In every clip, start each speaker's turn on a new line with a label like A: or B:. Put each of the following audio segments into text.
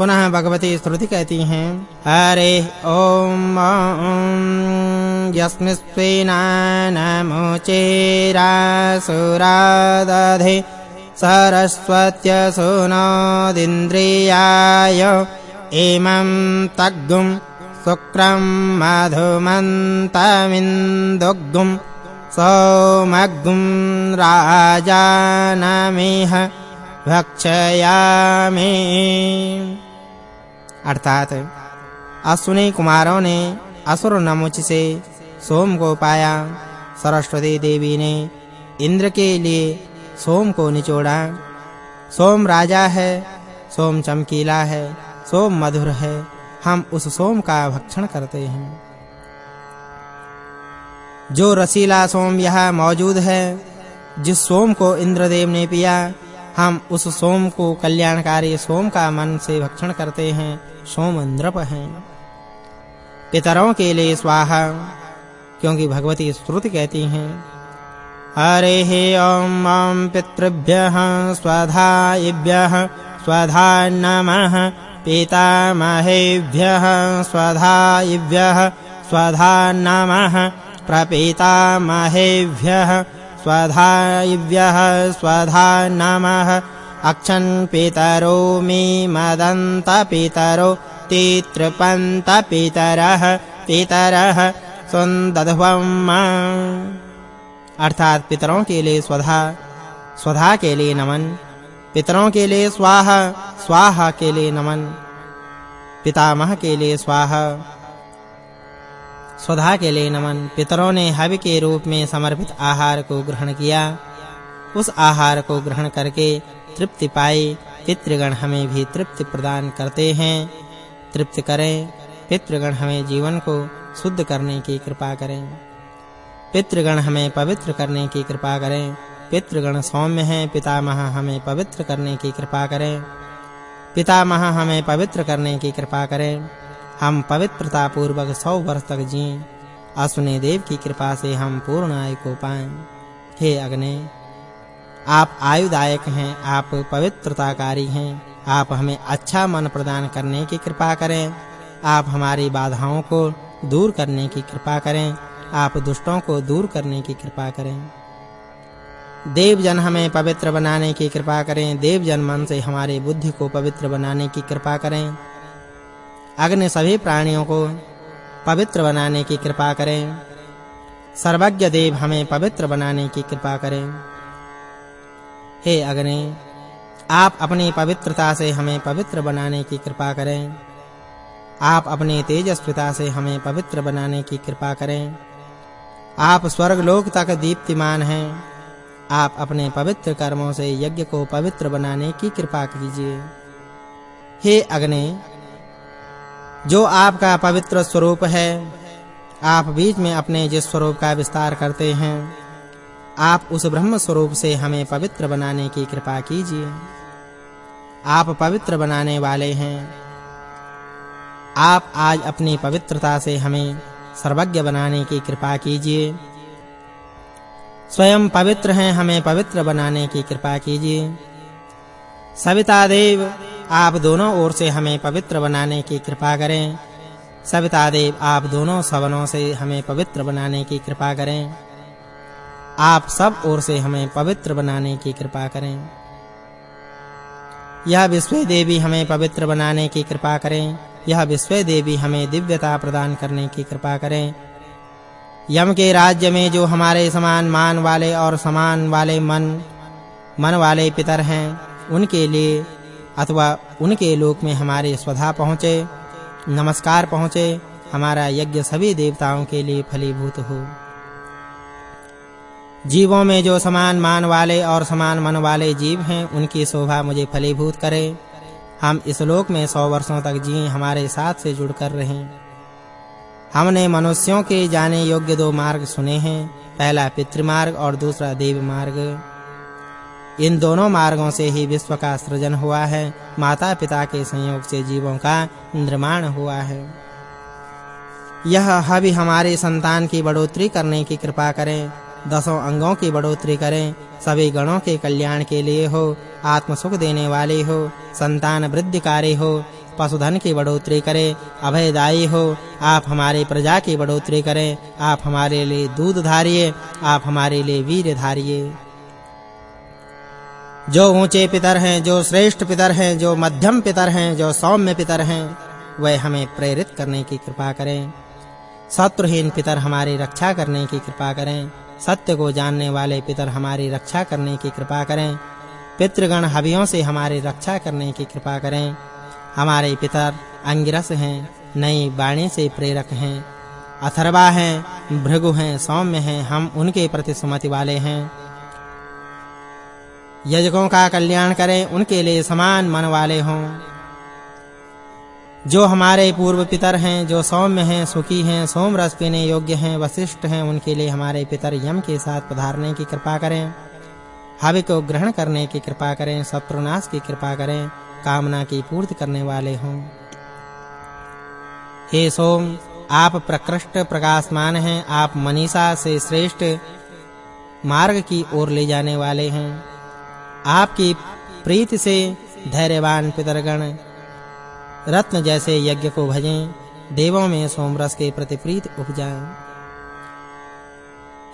A: पुनः भगवती स्तुति कहती हैं हरे ओम यस्मिस्त्विनानमुचेरासुरादधे सरस्वत्यसुनोदिन्द्रियाय इमं तग्गुं शुक्रं मधुमन्तमिन्दुग्गुं सौमग्गुं राजानमिह भक्षयामि अर्थात अश्विनी कुमारों ने असुर नमुच से सोम को पाया। सरस्वती देवी ने इंद्र के लिए सोम को निचोड़ा। सोम राजा है, सोम चमकीला है, सोम मधुर है। हम उस सोम का भक्षण करते हैं। जो रसीला सोम यहाँ मौजूद है, जिस सोम को इंद्रदेव ने पिया, हम उस सोम को कल्याणकारी सोम का मन से भक्षण करते हैं। सोम इंद्रप हैं पितरों के लिए स्वाहा, क्योंकि भगवती स्तुति कहती हैं। हरे हे ओम ओम पितृभ्यः, स्वधायिभ्यः स्वधा नमः पितामहेभ्यः, स्वधायिभ्यः स्वधा नमः प्रपितामहेभ्यः, स्वधायिभ्यः स्वधा नमः अक्षन् पितरो मे मदन्त पितरो तितृपन्त पितरः पितरः सुन्दध्वम् अर्थात पितरों के लिए स्वधा स्वधा के लिए नमन, पितरों के लिए स्वाहा स्वाहा के लिए नमन, पितामह के लिए स्वाहा। स्वधा के लिए नमन, पितरों ने हवि के रूप में समर्पित आहार को ग्रहण किया। उस आहार को ग्रहण करके तृप्ति पाई पितृगण हमें भी तृप्ति प्रदान करते हैं। तृप्त करें, पितृगण हमें जीवन को शुद्ध करने की कृपा करें। पितृगण हमें पवित्र करने की कृपा करें। पितृगण सौम्य हैं, पितामह हमें पवित्र करने की कृपा करें। पितामह हमें पवित्र करने की कृपा करें। हम पवित्रता पूर्वक 100 वर्ष तक जिएँ। अश्विनी देव की कृपा से हम पूर्ण आयु को पाएँ। हे अग्नि आप आयुदायक हैं, आप पवित्रताकारी हैं, आप हमें अच्छा मन प्रदान करने की कृपा करें, आप हमारी बाधाओं को दूर करने की कृपा करें, आप दुष्टों को दूर करने की कृपा करें। देव जन हमें पवित्र बनाने की कृपा करें देव जन मन से हमारे बुद्धि को पवित्र बनाने की कृपा करें। अग्नि सभी प्राणियों को पवित्र बनाने की कृपा करें। सर्वज्ञ देव हमें पवित्र बनाने की कृपा करें। हे अग्नि, आप अपनी पवित्रता से हमें पवित्र बनाने की कृपा करें। आप अपनी तेजस्विता से हमें पवित्र बनाने की कृपा करें। आप स्वर्ग लोक तक दीप्तिमान हैं। आप अपने पवित्र कर्मों से यज्ञ को पवित्र बनाने की कृपा कीजिए। हे अग्नि, जो आपका पवित्र स्वरूप है, आप बीच में अपने जिस स्वरूप का विस्तार करते हैं आप उस ब्रह्म स्वरूप से हमें पवित्र बनाने की कृपा कीजिए। आप पवित्र बनाने वाले हैं। आप आज अपनी पवित्रता से हमें सर्वज्ञ बनाने की कृपा कीजिए। स्वयं पवित्र हैं, हमें पवित्र बनाने की कृपा कीजिए। सविता देव, आप दोनों ओर से हमें पवित्र बनाने की कृपा करें। सविता देव, आप दोनों सवनों से हमें पवित्र बनाने की कृपा करें। आप सब ओर से हमें पवित्र बनाने की कृपा करें। यह विश्व देवी हमें पवित्र बनाने की कृपा करें। यह विश्व देवी हमें दिव्यता प्रदान करने की कृपा करें। यम के राज्य में जो हमारे समान मान वाले और समान वाले मन मन वाले पितर हैं, उनके लिए अथवा उनके लोक में हमारे स्वधा पहुँचे, नमस्कार पहुँचे, हमारा यज्ञ सभी देवताओं के लिए फलीभूत हो। जीवों में जो समान मान वाले और समान मन वाले जीव हैं, उनकी शोभा मुझे फलीभूत करे। हम इस लोक में सौ वर्षों तक जिए, हमारे साथ से जुड़कर रहें। हमने मनुष्यों के जाने योग्य दो मार्ग सुने हैं, पहला पितृमार्ग और दूसरा देव मार्ग इन दोनों मार्गों से ही विश्व का सृजन हुआ है, माता-पिता के संयोग से जीवों का निर्माण हुआ है। यह हवि हमारे संतान की बढ़ोतरी करने की कृपा करें। दसों अंगों की बढ़ोतरी करें। सभी गणों के कल्याण के लिए हो आत्म सुख देने वाले हो, संतान वृद्धिकारी हो, पशुधन की बढ़ोतरी करें, अभयदायी हो, आप हमारे प्रजा की बढ़ोतरी करें, आप हमारे लिए दूध धारिए, आप हमारे लिए वीर धारिए। जो ऊँचे पितर हैं, जो श्रेष्ठ पितर हैं, जो मध्यम पितर हैं, जो सौम्य पितर हैं, वह हमें प्रेरित करने की कृपा करें। शत्रुहीन पितर हमारी रक्षा करने की कृपा करें। सत्य को जानने वाले पितर हमारी रक्षा करने की कृपा करें। पितृगण हवियों से हमारी रक्षा करने की कृपा करें। हमारे पितर अंगिरस हैं, नई वाणी से प्रेरक हैं। अथर्वा हैं, भृगु हैं, सौम्य हैं, हम उनके प्रति सुमति वाले हैं। यजकों का कल्याण करें, उनके लिए समान मन वाले हों। जो हमारे पूर्व पितर हैं, जो सौम्य हैं, सुखी हैं सोम रस पीने योग्य हैं, वशिष्ठ हैं, उनके लिए हमारे पितर यम के साथ पधारने की कृपा करें। हवि को ग्रहण करने की कृपा करें, शत्रुनाश की कृपा करें, कामना की पूर्ति करने वाले हों। हे सोम, आप प्रकृष्ट प्रकाशमान हैं, आप मनीषा से श्रेष्ठ मार्ग की ओर ले जाने वाले हैं। आपकी प्रीति से धैर्यवान पितरगण रत्न जैसे यज्ञ को भजें, देवों में सोमरस के प्रति प्रीत उपजाएँ।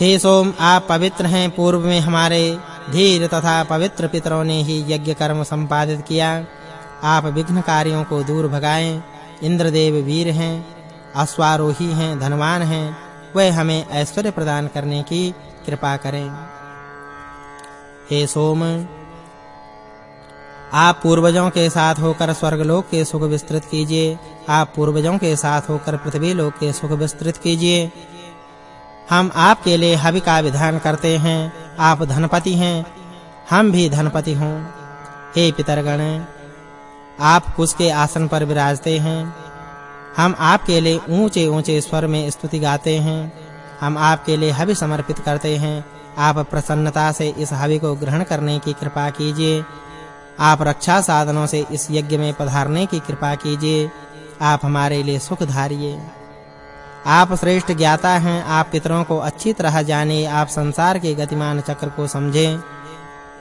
A: हे सोम, आप पवित्र हैं पूर्व में हमारे धीर तथा पवित्र पितरों ने ही यज्ञ कर्म संपादित किया। आप विघ्नकारियों को दूर भगाएँ। इंद्रदेव वीर हैं, अश्वारोही हैं, धनवान हैं। वे हमें ऐश्वर्य प्रदान करने की कृपा करें। हे सोम आप पूर्वजों के साथ होकर स्वर्गलोक के सुख विस्तृत कीजिए। आप पूर्वजों के साथ होकर पृथ्वी लोक के सुख विस्तृत कीजिए। हम आपके लिए हवि का विधान करते हैं। आप धनपति हैं। हम भी धनपति हों। हे पितरगण, आप कुश के आसन पर विराजते हैं। हम आपके लिए ऊंचे-ऊंचे स्वर में स्तुति गाते हैं। हम आपके लिए हवि समर्पित करते हैं। आप प्रसन्नता से इस हवि को ग्रहण करने की कृपा कीजिए। आप रक्षा साधनों से इस यज्ञ में पधारने की कृपा कीजिए। आप हमारे लिए सुख धारिए आप श्रेष्ठ ज्ञाता हैं, आप पितरों को अच्छी तरह जाने, आप संसार के गतिमान चक्र को समझें।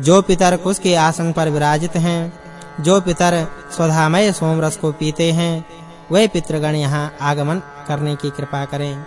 A: जो पितर कुश के आसन पर विराजित हैं, जो पितर स्वधामय सोमरस को पीते हैं, वे पितृगण यहाँ आगमन करने की कृपा करें।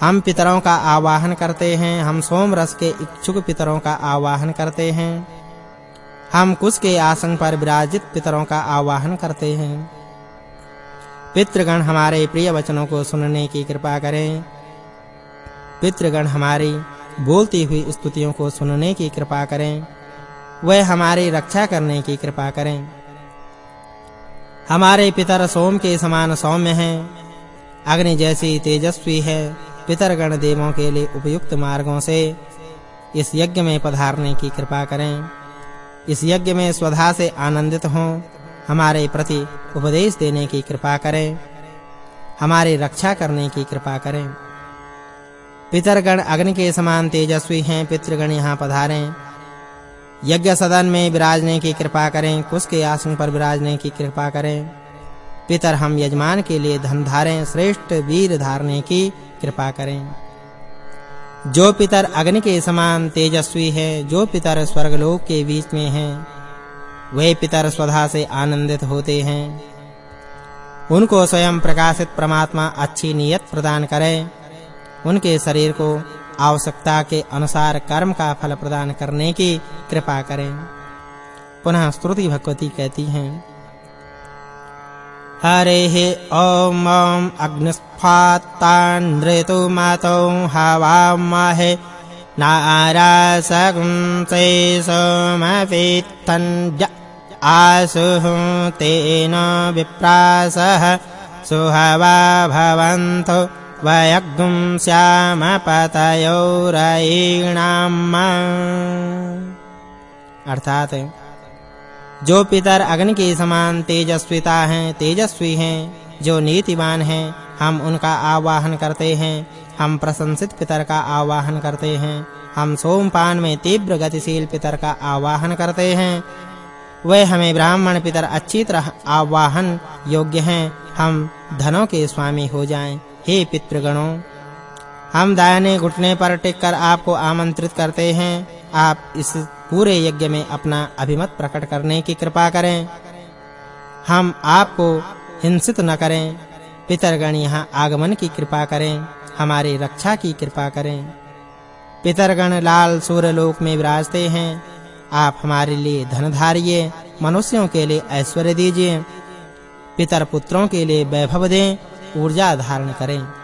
A: हम पितरों का आवाहन करते हैं, हम सोमरस के इच्छुक पितरों का आवाहन करते हैं। हम कुश के आसन पर विराजित पितरों का आवाहन करते हैं। पितृगण हमारे प्रिय वचनों को सुनने की कृपा करें। पितृगण हमारी बोलती हुई स्तुतियों को सुनने की कृपा करें। वह हमारी रक्षा करने की कृपा करें। हमारे पितर सोम के समान सौम्य हैं। अग्नि जैसी तेजस्वी है पितरगण देवों के लिए उपयुक्त मार्गों से इस यज्ञ में पधारने की कृपा करें। इस यज्ञ में स्वधा से आनंदित हों। हमारे प्रति उपदेश देने की कृपा करें। हमारी रक्षा करने की कृपा करें। पितरगण अग्नि के समान तेजस्वी हैं, पितृगण यहाँ पधारें। यज्ञ सदन में विराजने की कृपा करें, कुश के आसन पर विराजने की कृपा करें। पितर हम यजमान के लिए धन धारें, श्रेष्ठ वीर धारने की कृपा करें। जो पितर अग्नि के समान तेजस्वी है, जो पितर स्वर्गलोक के बीच में है, वे पितर स्वधा से आनंदित होते हैं। उनको स्वयं प्रकाशित परमात्मा अच्छी नियत प्रदान करें। उनके शरीर को आवश्यकता के अनुसार कर्म का फल प्रदान करने की कृपा करें। पुनः स्तुति भगवती कहती हैं। हरेः ॐ ॐ अग्निस्फात्तान्नृतु मातौ हवामहे नारासगुंसे सोमवित्थञ्ज आसुः तेन विप्रासः सुहवा भवन्तु वयग्गुं श्यामपतयोरयीणाम् अर्थात जो पितर अग्नि के समान तेजस्विता हैं, तेजस्वी हैं, जो नीतिवान हैं, हम उनका आवाहन करते हैं, हम प्रशंसित पितर का आवाहन करते हैं, हम सोमपान में तीव्र गतिशील पितर का आवाहन करते हैं। वे हमें ब्राह्मण पितर अच्छी तरह आवाहन योग्य हैं, हम धनों के स्वामी हो जाएँ, हे पितृगणों। हम दाहिने घुटने पर टिककर आपको आमंत्रित करते हैं, आप इस पूरे यज्ञ में अपना अभिमत प्रकट करने की कृपा करें। हम आपको हिंसित न करें। पितरगण यहाँ आगमन की कृपा करें। हमारी रक्षा की कृपा करें। पितरगण लाल सूर्यलोक में विराजते हैं। आप हमारे लिए धन धारिए मनुष्यों के लिए ऐश्वर्य दीजिए। पितर पुत्रों के लिए वैभव दें। ऊर्जा धारण करें।